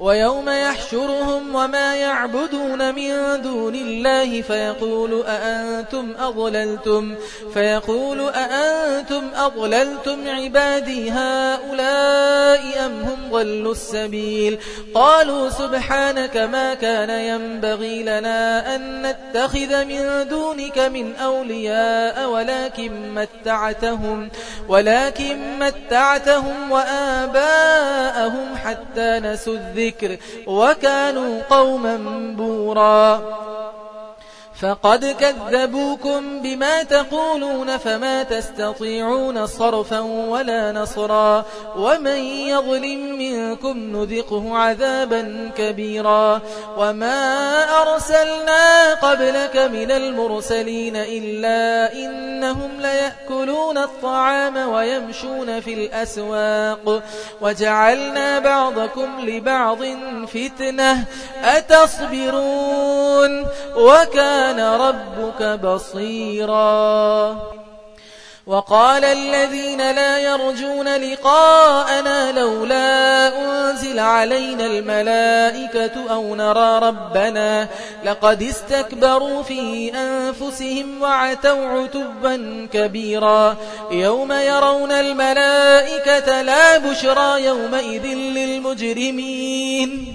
ويوم يحشرهم وما يعبدون من دون الله فيقول أأنتم أضللتم؟ فيقول أأنتم أضللتم عبادي هؤلاء أم هم ضلوا السبيل؟ قالوا سبحانك ما كان ينبغي لنا أن نتخذ من دونك من أولياء ولكن متعتهم ولكن متعتهم وآباءهم حتى نسوا الذكر. الذكر وكانوا قوما بورا فقد كذبوكم بما تقولون فما تستطيعون صرفا ولا نصرا ومن يظلم منكم نذقه عذابا كبيرا وما أرسلنا قبلك من المرسلين إلا إنهم ليأكلون الطعام ويمشون في الأسواق وجعلنا بعضكم لبعض فتنة أتصبرون وكان كان ربك بصيرا. وقال الذين لا يرجون لقاءنا لولا أنزل علينا الملائكة أو نرى ربنا لقد استكبروا في أنفسهم وعتوا عتبا كبيرا. يوم يرون الملائكة لا بشرى يومئذ للمجرمين.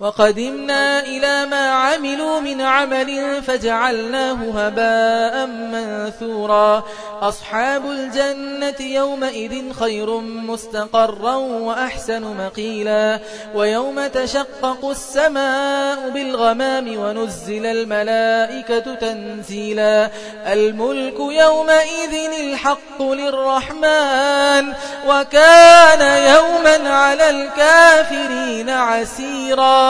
وقدمنا إلى ما عملوا من عمل فجعلناه هباء منثورا. أصحاب الجنة يومئذ خير مستقرا وأحسن مقيلا. ويوم تشقق السماء بالغمام ونزل الملائكة تنزيلا. الملك يومئذ الحق للرحمن وكان يوما على الكافرين عسيرا.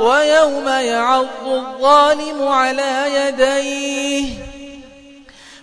ويوم يعض الظالم على يديه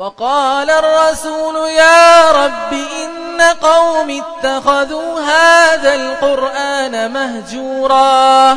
وقال الرسول يا رب إن قوم اتخذوا هذا القرآن مهجورا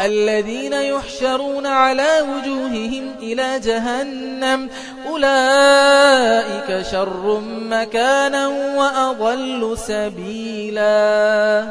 الذين يحشرون على وجوههم إلى جهنم أولئك شر مكانا وأضل سبيلا.